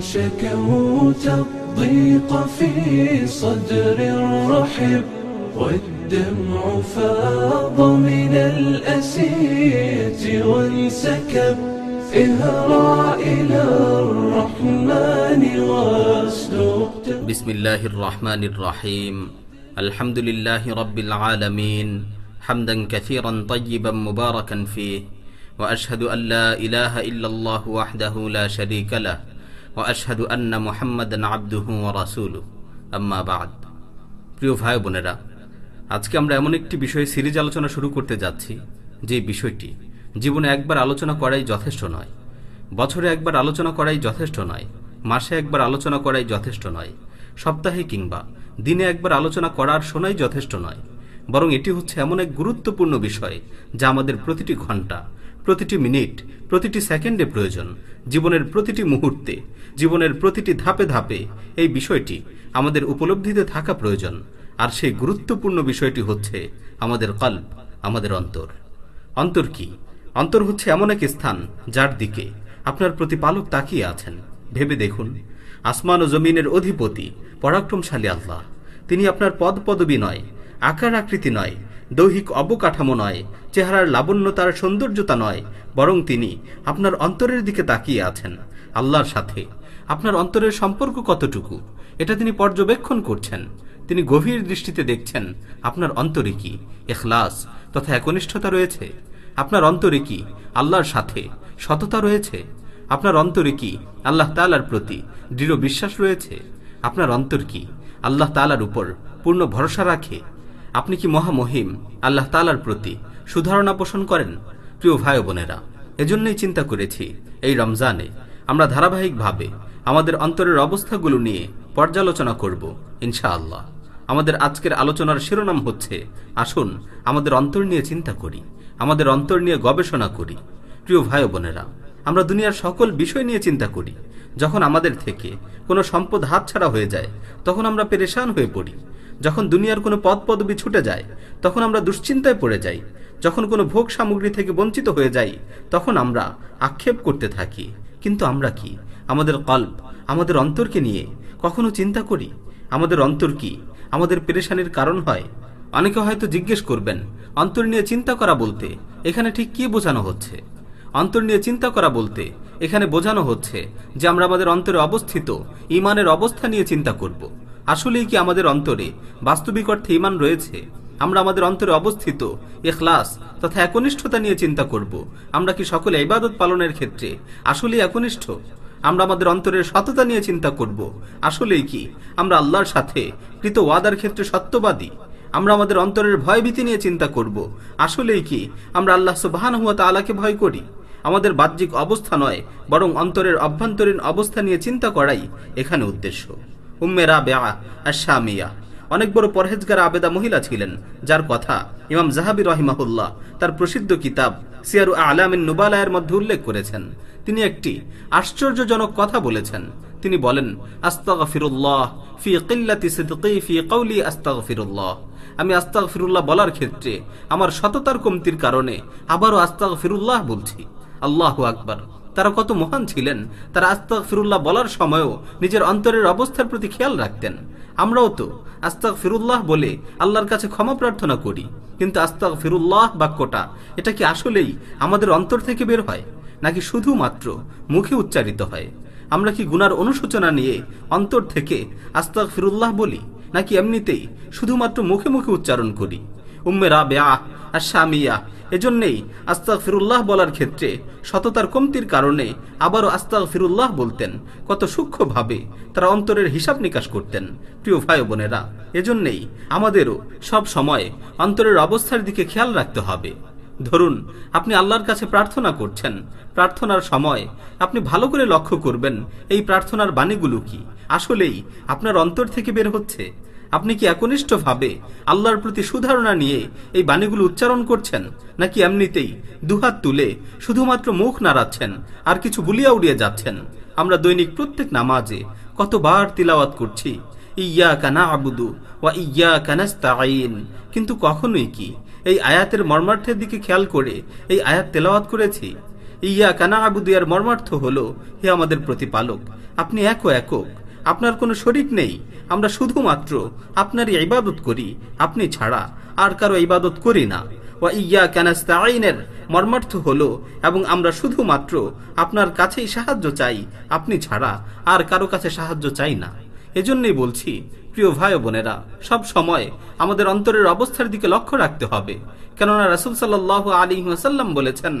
شكوت الضيق في صدر رحب والدمع فاض من الأسية وانسكب اهرع إلى الرحمن واسلق بسم الله الرحمن الرحيم. الحمد لله رب العالمين. حمدا كثيرا طيبا مباركا فيه. وأشهد أن لا إله إلا الله وحده لا شريك له. ওয়াশাদু আন্না মোহাম্মদ আব্দুহু রাসুলু আম্মা বাদ। প্রিয় ভাই বোনেরা, আজকে আমরা এমন একটি বিষয়ে সিরিজ আলোচনা শুরু করতে যাচ্ছি, যে বিষয়টি জীবনে একবার আলোচনা করাই যথেষ্ট নয়, বছরে একবার আলোচনা করাই যথেষ্ট নয়, মাসে একবার আলোচনা করাই যথেষ্ট নয়, সপ্তাহে কিংবা দিনে একবার আলোচনা করার শোনাই যথেষ্ট নয়। বরং এটি হচ্ছে এমন এক গুরুত্বপূর্ণ বিষয় যা আমাদের প্রতিটি ঘণ্টা, প্রতিটি মিনিট, প্রতিটি সেকেন্ডে প্রয়োজন। জীবনের প্রতিটি মুহূর্তে, জীবনের প্রতিটি ধাপে ধাপে এই বিষয়টি আমাদের উপলব্ধিতে থাকা প্রয়োজন। আর সেই গুরুত্বপূর্ণ বিষয়টি হচ্ছে আমাদের কল্প, আমাদের অন্তর। অন্তর কি? অন্তর হচ্ছে এমন এক স্থান যার দিকে আপনার প্রতিপালক তাকিয়ে আছেন। ভেবে দেখুন, আসমান ও জমিনের অধিপতি, পরাক্রমশালী আল্লাহ। তিনি আপনার পদ পদবি নয় আকার আকৃতি নয়, দৈহিক অবকাঠামো নয়, চেহারার লাবণ্যতার সৌন্দর্যতা নয়, বরং তিনি আপনার অন্তরের দিকে তাকিয়ে আছেন, আল্লাহর সাথে। আপনার অন্তরের সম্পর্ক কতটুকু? এটা তিনি পর্যবেক্ষণ করছেন। তিনি গভীর দৃষ্টিতে দেখছেন, আপনার অন্তরে কি এখলাস তথা একনিষ্ঠতা রয়েছে? আপনার অন্তরে কি আল্লাহর সাথে সততা রয়েছে? আপনার অন্তরে কি আল্লাহ তালার প্রতি দৃঢ় বিশ্বাস রয়েছে? আপনার অন্তর কি আল্লাহ তালার উপর পূর্ণ ভরসা রাখে? আপনি কি মহামহিম আল্লাহ তালার প্রতি সুধারণা পোষণ করেন? প্রিয় ভাই বোনেরা, এজন্যই চিন্তা করেছি এই রমজানে আমরা ধারাবাহিকভাবে আমাদের অন্তরের অবস্থাগুলো নিয়ে পর্যালোচনা করব, ইনশাআল্লাহ। আমাদের আজকের আলোচনার শিরোনাম হচ্ছে, আসুন আমাদের অন্তর নিয়ে চিন্তা করি, আমাদের অন্তর নিয়ে গবেষণা করি। প্রিয় ভাই বোনেরা, আমরা দুনিয়ার সকল বিষয় নিয়ে চিন্তা করি। যখন আমাদের থেকে কোনো সম্পদ হাতছাড়া হয়ে যায়, তখন আমরা পেরেশান হয়ে পড়ি। যখন দুনিয়ার কোনো পদ পদবি ছুটে যায়, তখন আমরা দুশ্চিন্তায় পড়ে যাই। যখন কোনো ভোগ সামগ্রী থেকে বঞ্চিত হয়ে যাই, তখন আমরা আক্ষেপ করতে থাকি। কিন্তু আমরা কি? আমাদের কল্প, আমাদের অন্তরকে নিয়ে কখনো চিন্তা করি? আমাদের অন্তর কি? আমাদের পেরেশানির কারণ হয়? অনেকে হয়তো জিজ্ঞেস করবেন, অন্তর নিয়ে চিন্তা করা বলতে এখানে ঠিক কি বোঝানো হচ্ছে? অন্তর নিয়ে চিন্তা করা বলতে এখানে বোঝানো হচ্ছে যে আমরা আমাদের অন্তরে অবস্থিত ইমানের অবস্থা নিয়ে চিন্তা করব। আসলেই কি আমাদের অন্তরে বাস্তবিক অর্থে ইমান রয়েছে? আমরা আমাদের অন্তরে অবস্থিত এখলাস তথা একনিষ্ঠতা নিয়ে চিন্তা করব। আমরা কি সকলে ইবাদত পালনের ক্ষেত্রে আসলেই একনিষ্ঠ? আমরা আমাদের অন্তরের সততা নিয়ে চিন্তা করব। আসলেই কি আমরা আল্লাহর সাথে কৃত ওয়াদার ক্ষেত্রে সত্যবাদী? আমরা আমাদের অন্তরের ভয়ভীতি নিয়ে চিন্তা করব। আসলেই কি আমরা আল্লাহ সুবাহান হুয়া তালাকে ভয় করি? আমাদের বাহ্যিক অবস্থা নয়, বরং অন্তরের অভ্যন্তরীণ অবস্থা নিয়ে চিন্তা করাই এখানে উদ্দেশ্য। উম্মেরা বেয়া আশামিয়া অনেক বড় পরহেজগার আবেদা মহিলা ছিলেন, যার কথা ইমাম জাহাবি রহিমাহুল্লাহ তার প্রসিদ্ধ কিতাব সিয়ারু আলামিন নুবালায়ের মধ্যে উল্লেখ করেছেন। তিনি একটি আশ্চর্যজনক কথা বলেছেন। তিনি বলেন আমি আস্তাগফিরুল্লাহ বলার ক্ষেত্রে আমার সততার কমতির কারণে আবারও আস্তাগফিরুল্লাহ বলছি। আল্লাহু আকবার। তারা কত মহান ছিলেন, তারা আস্তাক ফিরুল্লাহ বলার সময়ও নিজের অন্তরের অবস্থার প্রতি খেয়াল রাখতেন। আমরাও তো আস্তাক ফিরুল্লাহ বলে আল্লাহর কাছে ক্ষমা প্রার্থনা করি, কিন্তু আস্তাক ফিরুল্লাহ বাক্যটা, এটা কি আসলেই আমাদের অন্তর থেকে বের হয়, নাকি শুধুমাত্র মুখে উচ্চারিত হয়? আমরা কি গুনার অনুশোচনা নিয়ে অন্তর থেকে আস্তাক ফিরুল্লাহ বলি, নাকি এমনিতেই শুধুমাত্র মুখে মুখে উচ্চারণ করি? উম্মে রাবেয়া আর এজন্যেই আস্তাক ফিরুল্লাহ বলার ক্ষেত্রে সততার কমতির কারণে আবারও আস্তাক ফিরুল্লাহ বলতেন। কত সূক্ষ্মভাবে তারা অন্তরের হিসাব নিকাশ করতেন, প্রিয় ভাই বোনেরা। এজন্যেই আমাদেরও সব সময় অন্তরের অবস্থার দিকে খেয়াল রাখতে হবে। ধরুন, আপনি আল্লাহর কাছে প্রার্থনা করছেন। প্রার্থনার সময় আপনি ভালো করে লক্ষ্য করবেন, এই প্রার্থনার বাণীগুলো কি? আসলেই আপনার অন্তর থেকে বের হচ্ছে। আপনি কি একনিষ্ঠভাবে আল্লাহর প্রতি সুধারণা নিয়ে এই বাণীগুলো উচ্চারণ করছেন, নাকি এমনিতেই দুহাত তুলে শুধুমাত্র মুখ নাড়াচ্ছেন, আর কিছু গুলিয়া উড়িয়ে যাচ্ছেন? আমরা দৈনিক প্রত্যেক নামাজে কতবার তিলাওয়াত করছি ইয়া কানা আবুদু ওয়া ইয়া কানাস্তাইন কিন্তু কখনোই কি এই আয়াতের মর্মার্থের দিকে খেয়াল করে এই আয়াত তেলাওয়াত করেছি? ইয়া কানা আবুদিয়ার মর্মার্থ হল, হে আমাদের প্রতিপালক, আপনি এক একক আপনার কোনো শরিক নেই। আমরা শুধুমাত্র আপনারই ইবাদত করি। আপনি ছাড়া আর কারও ইবাদত করি না। ওয়া ইয়া কানাস্তাইনের মর্মার্থ হলো এবং আমরা শুধুমাত্র আপনার কাছেই সাহায্য চাই। আপনি ছাড়া আর কারও কাছে সাহায্য চাই না। এজন্যই বলছি প্রিয় ভাই বোনেরা, সব সময় আমাদের অন্তরের অবস্থার দিকে লক্ষ্য রাখতে হবে। কেননা রাসূল সাল্লাল্লাহু আলাইহি ওয়াসাল্লাম বলেছেন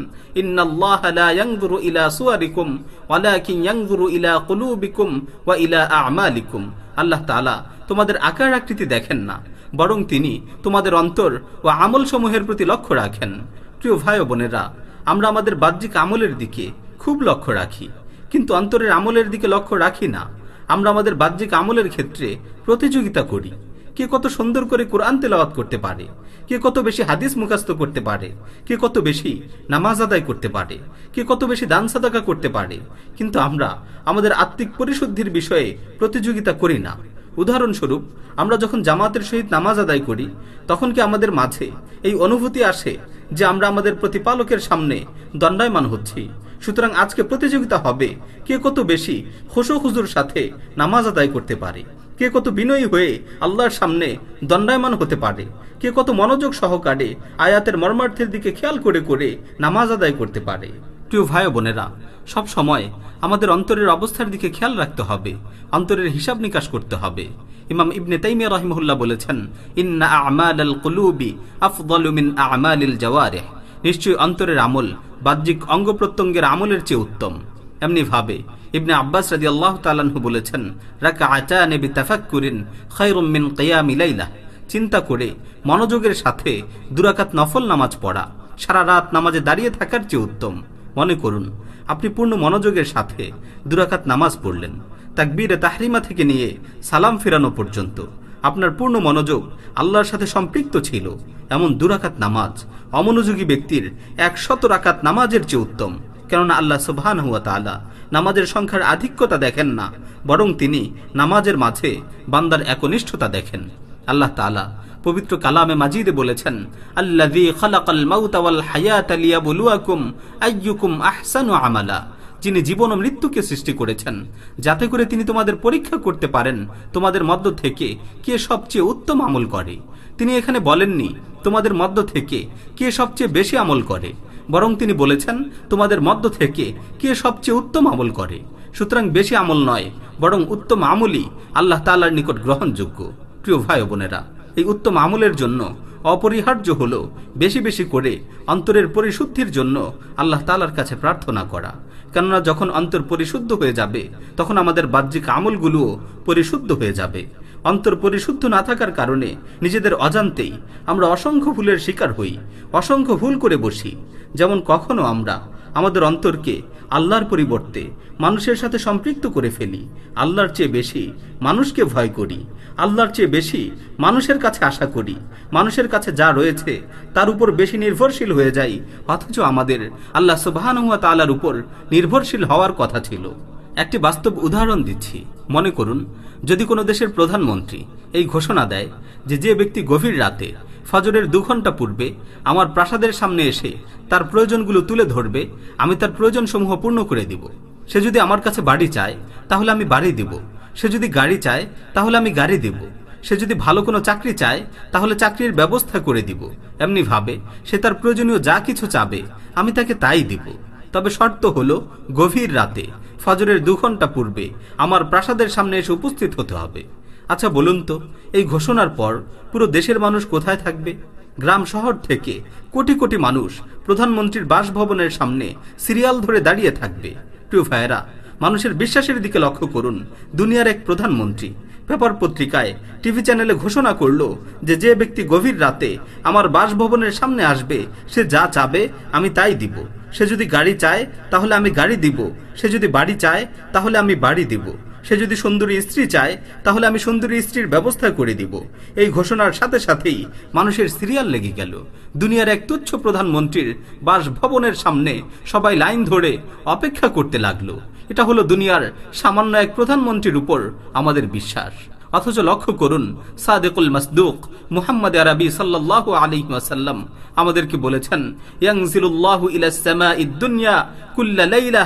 আল্লাহ তোমাদের আকার আকৃতি দেখেন না, বরং তিনি তোমাদের অন্তর ও আমল সমূহের প্রতি লক্ষ্য রাখেন। প্রিয় ভাই বোনেরা, আমরা আমাদের বাহ্যিক আমলের দিকে খুব লক্ষ্য রাখি, কিন্তু অন্তরের আমলের দিকে লক্ষ্য রাখি না। আমরা আমাদের বাহ্যিক আমলের ক্ষেত্রে প্রতিযোগিতা করি। কে কত সুন্দর করে কোরআন তেলাওয়াত করতে পারে, কে কত বেশি হাদিস মুখাস্ত করতে পারে, কে কত বেশি নামাজ আদায় করতে পারে, কে কত বেশি দান সাদাকা করতে পারে। কিন্তু আমরা আমাদের আত্মিক পরিশুদ্ধির বিষয়ে প্রতিযোগিতা করি না। উদাহরণস্বরূপ, আমরা যখন জামাতের সহিত নামাজ আদায় করি, তখন কি আমাদের মাঝে এই অনুভূতি আসে যে আমরা আমাদের প্রতিপালকের সামনে দণ্ডায়মান হচ্ছি? সুতরাং আজকে প্রতিযোগিতা হবে। কে কত বেশি খুশো খুজুর সাথে নামাজ আদায় করতে পারে? কে কত বিনয়ী হয়ে আল্লাহর সামনে দণ্ডায়মান হতে পারে? কে কত মনোযোগ সহকারে আয়াতের মর্মার্থের দিকে খেয়াল করে করে নামাজ আদায় করতে পারে? প্রিয় ভাই বোনেরা, সব সময় আমাদের অন্তরের অবস্থার দিকে খেয়াল রাখতে হবে। অন্তরের হিসাব নিকাশ করতে হবে। ইমাম ইবনে তাইমিয়া রহিমহুল্লাহ বলেছেন, ইন্না আমাল কুলুবি আফদলু মিন আমালিল জাওয়ারিহ। নিশ্চয়ই অন্তরের আমল, বাহ্যিক অঙ্গ প্রত্যঙ্গের আমলের চেয়ে উত্তম। এমনি ভাবে ইবনে আব্বাস রাজি আল্লাহ তালাহু বলেছেন রাকা আচা নেবি তাফাক্কুরিন খৈরুম মিন কিয়ামি লাইলা। চিন্তা করে মনোযোগের সাথে দুরাকাত নফল নামাজ পড়া, সারা রাত নামাজে দাঁড়িয়ে থাকার চেয়ে উত্তম। মনে করুন, আপনি পূর্ণ মনোযোগের সাথে দুরাকাত নামাজ পড়লেন, তাকবীরে তাহরিমা থেকে নিয়ে সালাম ফেরানো পর্যন্ত। আপনার পূর্ণ মনোযোগ আল্লাহর সাথে সম্পৃক্ত ছিল। এমন দুরাকাত নামাজ অমনোযোগী ব্যক্তির এক একশত রাকাত নামাজের চেয়ে উত্তম। কেননা আল্লাহ সুবহান হুয়া তালা নামাজের সংখ্যার আধিক্যতা দেখেন না, বরং তিনি নামাজের মাঝে বান্দার একনিষ্ঠতা দেখেন। আল্লাহ তালা পবিত্র কালামে মাজিদে বলেছেন, আল্লাযী খালাকাল মাউতা ওয়াল হায়াতা লিয়াবলুয়াকুম আইয়ুকুম আহসানু আমালা। যিনি জীবন ও মৃত্যুকে সৃষ্টি করেছেন, যাতে করে তিনি তোমাদের পরীক্ষা করতে পারেন, তোমাদের মধ্য থেকে কে সবচেয়ে উত্তম আমল করে। তিনি এখানে বলেননি, তোমাদের মধ্য থেকে কে সবচেয়ে বেশি আমল করে, বরং তিনি বলেছেন, তোমাদের মধ্য থেকে কে সবচেয়ে উত্তম আমল করে। সুতরাং বেশি আমল নয়, বরং উত্তম আমলই আল্লাহ তাআলার নিকট গ্রহণযোগ্য। প্রিয় ভাই বোনেরা, এই উত্তম আমলের জন্য অপরিহার্য হল বেশি বেশি করে অন্তরের পরিশুদ্ধির জন্য আল্লাহ তালার কাছে প্রার্থনা করা। কেননা যখন অন্তর পরিশুদ্ধ হয়ে যাবে, তখন আমাদের বাহ্যিক আমলগুলোও পরিশুদ্ধ হয়ে যাবে। অন্তর পরিশুদ্ধ না থাকার কারণে নিজেদের অজান্তেই আমরা অসংখ্য ভুলের শিকার হই, অসংখ্য ভুল করে বসি। যেমন কখনো আমরা আমাদের অন্তরকে আল্লাহর পরিবর্তে মানুষের সাথে সম্পৃক্ত করে ফেলি। আল্লাহর চেয়ে বেশি মানুষকে ভয় করি। আল্লাহর চেয়ে বেশি মানুষের কাছে আশা করি। মানুষের কাছে যা রয়েছে তার উপর বেশি নির্ভরশীল হয়ে যাই। অথচ আমাদের আল্লাহ সুবাহানুয়া তালার উপর নির্ভরশীল হওয়ার কথা ছিল। একটি বাস্তব উদাহরণ দিচ্ছি। মনে করুন, যদি কোনো দেশের প্রধানমন্ত্রী এই ঘোষণা দেয় যে যে ব্যক্তি গভীর রাতে ফজরের দু ঘণ্টা পূর্বে আমার প্রাসাদের সামনে এসে তার প্রয়োজনগুলো তুলে ধরবে, আমি তার প্রয়োজনসমূহ পূর্ণ করে দিব। সে যদি আমার কাছে বাড়ি চায়, তাহলে আমি বাড়ি দিব। সে যদি গাড়ি চায়, তাহলে আমি গাড়ি দেব। সে যদি ভালো কোনো চাকরি চায়, তাহলে চাকরির ব্যবস্থা করে দিব। এমনি ভাবে, সে তার প্রয়োজনীয় যা কিছু চাবে, আমি তাকে তাই দিব। তবে শর্ত হলো গভীর রাতে, ফজরের দু ঘণ্টা পূর্বে আমার প্রাসাদের সামনে এসে উপস্থিত হতে হবে। আচ্ছা বলুন তো, এই ঘোষণার পর পুরো দেশের মানুষ কোথায় থাকবে? গ্রাম শহর থেকে কোটি কোটি মানুষ প্রধানমন্ত্রীর বাসভবনের সামনে সিরিয়াল ধরে দাঁড়িয়ে থাকবে। প্রিয় ভাইয়েরা, মানুষের বিশ্বাসের দিকে লক্ষ্য করুন, দুনিয়ার এক প্রধানমন্ত্রী। পেপার পত্রিকায় টিভি চ্যানেলে ঘোষণা করল যে যে ব্যক্তি গভীর রাতে আমার বাসভবনের সামনে আসবে, সে যা চাবে আমি তাই দিব। সে যদি গাড়ি চায়, তাহলে আমি গাড়ি দিব। সে যদি বাড়ি চায়, তাহলে আমি বাড়ি দিব। সে যদি সুন্দরী স্ত্রী চায়, তাহলে আমি সুন্দরী স্ত্রীর ব্যবস্থা করে দিব। এই ঘোষণার সাথে সাথেই মানুষের সিরিয়াল লেগে গেল। দুনিয়ার এক তুচ্ছ প্রধানমন্ত্রীর বাসভবনের সামনে সবাই লাইন ধরে অপেক্ষা করতে লাগল। এটা হলো দুনিয়ার সামান্য এক প্রধানমন্ত্রীর উপর আমাদের বিশ্বাস। অথচ লক্ষ্য করুন, সাদেকুল মাসদুক মুহাম্মদ আরবি সাল্লাহ আলী আমাদেরকে বলেছেন, ইয়াংজিলুল্লাহু ইলা সামাঈদ দুনিয়া কুল্লা লাইলা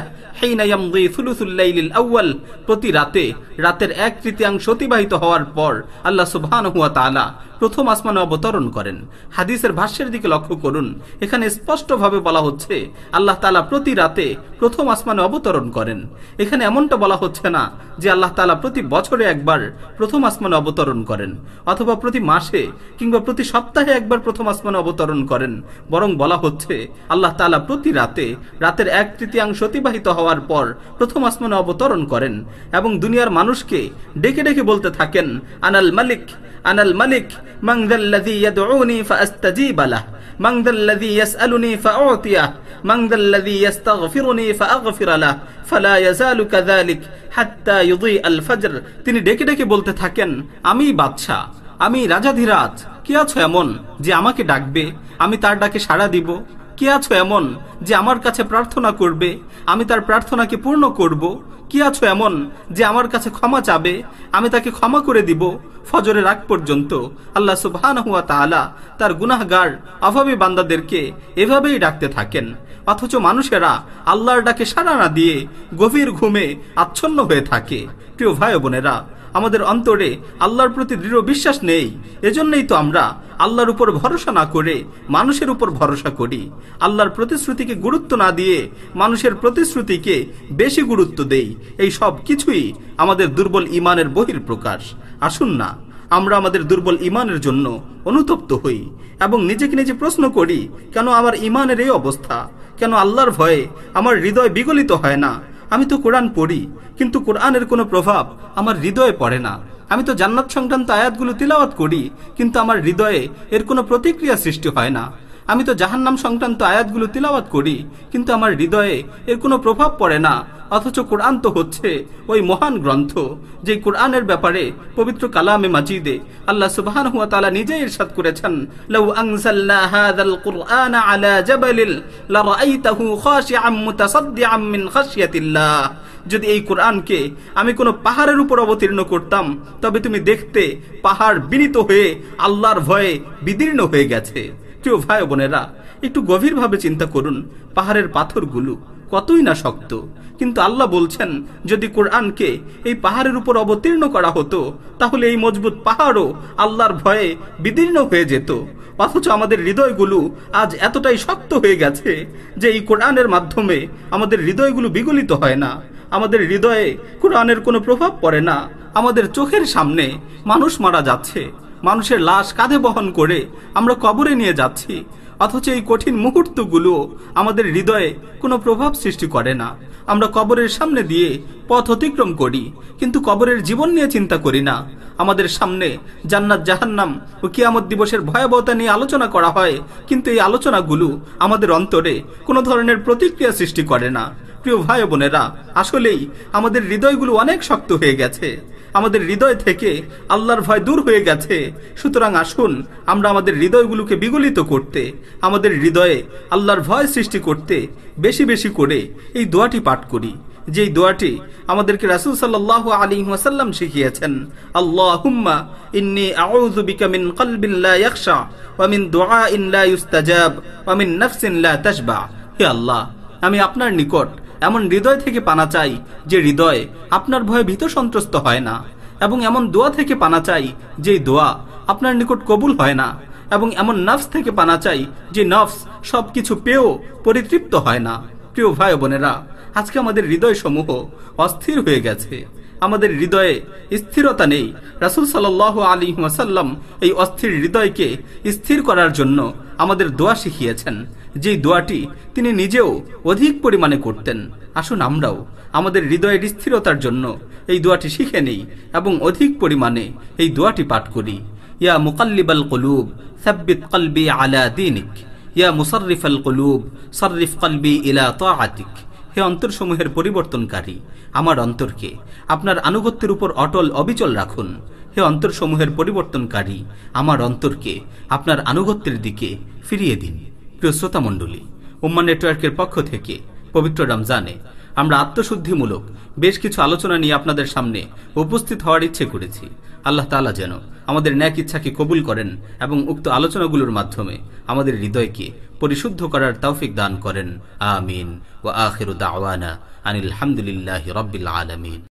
প্রতি রাতে, রাতের এক তৃতীয়াংশ অতিবাহিত হওয়ার পর আল্লাহ সুবহানাহু ওয়া তাআলা প্রথম আসমানে অবতরণ করেন। হাদিসের ভাষ্যের দিকে লক্ষ্য করুন। এখানে স্পষ্টভাবে বলা হচ্ছে, আল্লাহ তালা প্রতি রাতে প্রথম আসমানে অবতরণ করেন। এখানে এমনটা বলা হচ্ছে না যে আল্লাহ তালা প্রতি বছরে একবার প্রথম আসমানে অবতরণ করেন, অথবা প্রতি মাসে কিংবা প্রতি সপ্তাহে একবার প্রথম আসমানে অবতরণ করেন। বরং বলা হচ্ছে, আল্লাহ তালা প্রতি রাতে, রাতের এক তৃতীয়াংশ অতিবাহিত হওয়ার পর প্রথম আসমানে অবতরণ করেন এবং দুনিয়ার মানুষকে ডেকে ডেকে বলতে থাকেন, আনাল মালিক আনাল মালিক من ذا الذي يدعوني فأستجيب له من ذا الذي يسألني فأعطيه من ذا الذي يستغفرني فأغفر له فلا يزال كذلك حتى يضيء الفجر তিনি ডেকে ডেকে বলতে থাকেন আমি বাদশাহ আমি রাজাধিরাজ কি আছো এমন যে আমাকে ডাকবে আমি তার ডাকে সাড়া দিব কি আছো এমন যে আমার কাছে প্রার্থনা করবে? আমি তার প্রার্থনাকে পূর্ণ করব। কি আছো এমন যে আমার কাছে ক্ষমা চাবে? আমি তাকে ক্ষমা করে দিব ফজরের আগ পর্যন্ত। আল্লাহ সুবহান হুয়া তাআলা তার গুনাহগার, অভাবী বান্দাদেরকে এভাবেই ডাকতে থাকেন। অথচ মানুষেরা আল্লাহর ডাকে সাড়া না দিয়ে গভীর ঘুমে আচ্ছন্ন হয়ে থাকে। প্রিয় ভাই বোনেরা আমাদের অন্তরে আল্লাহর প্রতি দৃঢ় বিশ্বাস নেই। এজন্যই তো আমরা আল্লাহর উপর ভরসা না করে মানুষের উপর ভরসা করি। আল্লাহর প্রতিশ্রুতিকে গুরুত্ব না দিয়ে মানুষের প্রতিশ্রুতিকে বেশি গুরুত্ব দেই। এই সব কিছুই আমাদের দুর্বল ইমানের বহির প্রকাশ আসুন না, আমরা আমাদের দুর্বল ইমানের জন্য অনুতপ্ত হই এবং নিজেকে নিজে প্রশ্ন করি, কেন আমার ইমানের এই অবস্থা? কেন আল্লাহর ভয়ে আমার হৃদয় বিগলিত হয় না? আমি তো কোরআন পড়ি, কিন্তু কোরআনের কোনো প্রভাব আমার হৃদয়ে পড়ে না। আমি তো জান্নাত সংক্রান্ত আয়াতগুলো তিলাওয়াত করি, কিন্তু আমার হৃদয়ে এর কোনো প্রতিক্রিয়া সৃষ্টি হয় না। আমি তো জাহান্নাম সংক্রান্ত আয়াতগুলো তিলাওয়াত করি, কিন্তু আমার হৃদয়ে এর কোনো প্রভাব পড়ে না, অথচ কোরআন তো হচ্ছে ওই মহান গ্রন্থ যে কোরআনের ব্যাপারে পবিত্র কালামে মাজিদে আল্লাহ সুবহান হুয়া তালা নিজেই ইরশাদ করেছেন, লাউ আনজালনা হাযাল কুরআনা আলা জাবালিল খাশিআম মিন খাশিয়াতিল্লাহ। যদি এই কোরআনকে আমি কোনো পাহাড়ের উপর অবতীর্ণ করতাম, তবে তুমি দেখতে পাহাড় বিনীত হয়ে আল্লাহর ভয়ে বিদীর্ণ হয়ে গেছে। প্রিয় ভাই বোনেরা, একটু গভীরভাবে চিন্তা করুন, পাহাড়ের পাথরগুলো কতই না শক্ত। কিন্তু আল্লাহ বলছেন, যদি কোরআনকে এই পাহাড়ের উপর অবতীর্ণ করা হতো, তাহলে এই মজবুত পাহাড়ও আল্লাহর ভয়ে বিদীর্ণ হয়ে যেত। অথচ আমাদের হৃদয়গুলো আজ এতটাই শক্ত হয়ে গেছে যে এই কোরআনের মাধ্যমে আমাদের হৃদয়গুলো বিগলিত হয় না। আমাদের হৃদয়ে কোরআনের কোনো প্রভাব পড়ে না। আমাদের চোখের সামনে মানুষ মারা যাচ্ছে। মানুষের লাশ কাঁধে বহন করে আমরা কবরে নিয়ে যাচ্ছি। অথচ এই কঠিন মুহূর্তগুলো আমাদের হৃদয়ে কোনো প্রভাব সৃষ্টি করে না। আমরা কবরের সামনে দিয়ে পথ অতিক্রম করি, কিন্তু কবরের জীবন নিয়ে চিন্তা করি না। আমাদের সামনে জান্নাত, জাহান্নাম ও কিয়ামত দিবসের ভয়াবহতা নিয়ে আলোচনা করা হয়, কিন্তু এই আলোচনাগুলো আমাদের অন্তরে কোনো ধরনের প্রতিক্রিয়া সৃষ্টি করে না। প্রিয় ভাই বোনেরা, আসলেই আমাদের হৃদয়গুলো অনেক শক্ত হয়ে গেছে। আমাদের হৃদয় থেকে আল্লাহর ভয় দূর হয়ে গেছে। সুতরাং আসুন, আমরা আমাদের হৃদয়গুলোকে বিগলিত করতে, আমাদের হৃদয়ে আল্লাহর ভয় সৃষ্টি করতে বেশি বেশি করে এই দোয়াটি পাঠ করি। যেই দোয়াটি আমাদেরকে রাসুল সাল্লাহ আলী ওয়াসাল্লাম শিখিয়েছেন, আল্লাহুম্মা ইন্নি আউযু মিন কলবিন লা ওয়া মিন দুআইন লা ইউস্তাজাব, ওয়া মিন নাফসিন লা তাশবা। হে আল্লাহ, আমি আপনার নিকট এমন হৃদয় থেকে পানা চাই যে হৃদয় আপনার ভয়ে ভীত সন্ত্রস্ত হয় না, এবং এমন দোয়া থেকে পানা চাই যে দোয়া আপনার নিকট কবুল হয় না, এবং এমন নফস থেকে পানা চাই যে নফস সবকিছু পেয়েও পরিতৃপ্ত হয় না। প্রিয় ভাই বোনেরা, আজকে আমাদের হৃদয় সমূহ অস্থির হয়ে গেছে। আমাদের হৃদয়ে স্থিরতা নেই। রাসুল সাল আলী ওয়াসাল্লাম এই অস্থির হৃদয়কে স্থির করার জন্য আমাদের দোয়া শিখিয়েছেন। যেই দোয়াটি তিনি নিজেও অধিক পরিমাণে করতেন। আসুন আমরাও আমাদের হৃদয়ের স্থিরতার জন্য এই দোয়াটি শিখে নেই এবং অধিক পরিমাণে এই দোয়াটি পাঠ করি। ইয়া মুকাল্লিবাল কলুব, সাব্বিত কলবি আলা দিনিক। ইয়া মুসারিফ আল কলুব সরিফ কলবি ইলা তাআতিক। হে অন্তরসমূহের পরিবর্তনকারী, আমার অন্তরকে। আপনার আনুগত্যের উপর অটল অবিচল রাখুন। হে অন্তরসমূহের পরিবর্তনকারী, আমার অন্তরকে আপনার আনুগত্যের দিকে ফিরিয়ে দিন। প্রিয় শ্রোতা মণ্ডলী উম্মা নেটওয়ার্কের পক্ষ থেকে পবিত্র রমজানে আমরা আত্মশুদ্ধিমূলক বেশ কিছু আলোচনা নিয়ে আপনাদের সামনে উপস্থিত হওয়ার ইচ্ছে করেছি। আল্লাহ তালা যেন আমাদের ন্যাক ইচ্ছাকে কবুল করেন এবং উক্ত আলোচনাগুলোর মাধ্যমে আমাদের হৃদয়কে পরিশুদ্ধ করার তৌফিক দান করেন। আমিন। ও আখির দাওয়ানা আনিল আলমিন।